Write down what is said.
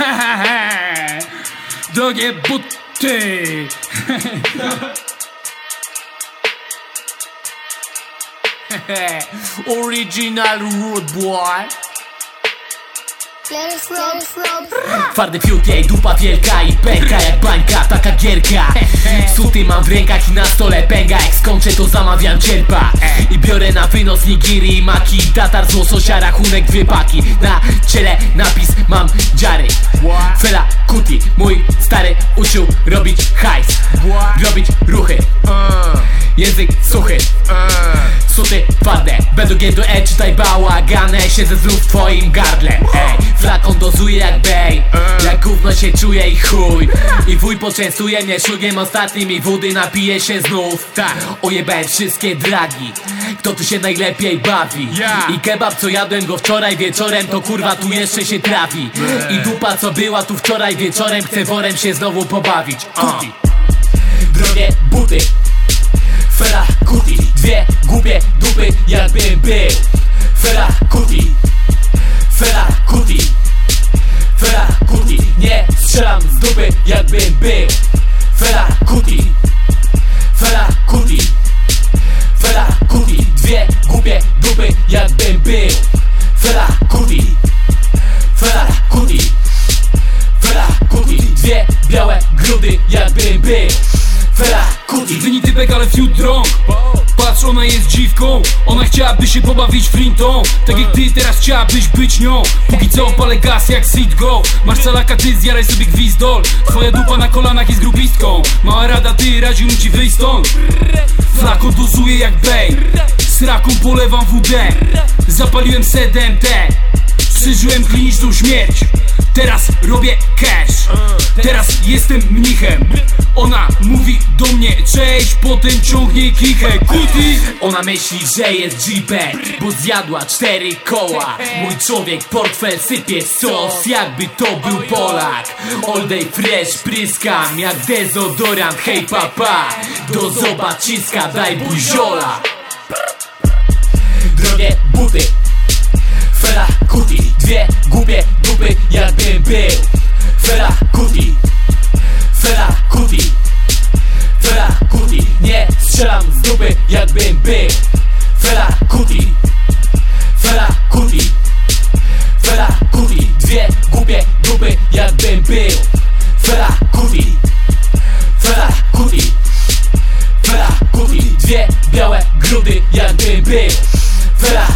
Drogie buty Original rude boy Twardy fiut jej dupa wielka i pęka jak bańka, taka gierka. Suty mam w rękach i na stole pęga Jak skończę to zamawiam cierpa. I biorę na wynos nigiri i maki Tatar z łososia, rachunek dwie paki Na ciele napis mam dziary. Fela Kuti, mój stary uczył robić hajs. Robić ruchy. Język suchy Suty twarde Będą G do E, czytaj bałagane Siedzę znów w twoim gardle. Ej, flakon dozuje jak bej Jak gówno się czuje i chuj. I wuj poczęstuje mnie szlugiem ostatnim I wody napije się znów. Tak, ojebałem wszystkie dragi. Kto tu się najlepiej bawi. I kebab co jadłem go wczoraj wieczorem To kurwa tu jeszcze się trafi. I dupa co była tu wczoraj wieczorem Chce worem się znowu pobawić. Kuti Drogie buty. Fela Kuti Dwie głupie dupy jakbym był Fela Kuti Fela Kuti Fela Kuti Nie strzelam z dupy jakbym był Fela Kuti Fela Kuti Fela Kuti Dwie głupie dupy jakbym był Fela Kuti Fela Kuti Fela Kuti Dwie białe grudy jakbym był Fela Kuti Dyni typek, ale fiut drąg Ona jest dziwką. Ona chciałaby się pobawić flintą. Tak jak ty teraz chciałabyś być nią. Póki co palę gaz jak sit go. Masz calaka, ty zjaraj sobie gwizdol. Twoja dupa na kolanach jest grubistką. Mała rada, ty radził mi ci wyjść stąd. Flakon dozuje jak bej. Sraką polewam WD. Zapaliłem 7T Przeżyłem kliniczną śmierć. Teraz robię cash. Teraz jestem mnichem. Ona mówi do mnie cześć Potem ciągnie kichę. Kuti Ona myśli, że jest Jeepem Bo zjadła cztery koła. Mój człowiek portfel sypie sos Jakby to był Polak. All day fresh pryskam Jak dezodorant. Hej papa Do zobaczyska daj buziola Drogie buty dwie głupie dupy jakbym był. Fela Kuti Fela Kuti Fela Kuti. Nie strzelam z dupy jakbym był. Fela Kuti Fela Kuti Fela Kuti. Dwie głupie dupy jakbym był. Fela Kuti Fela Kuti Fela Kuti. Dwie białe grudy jakbym był. Fela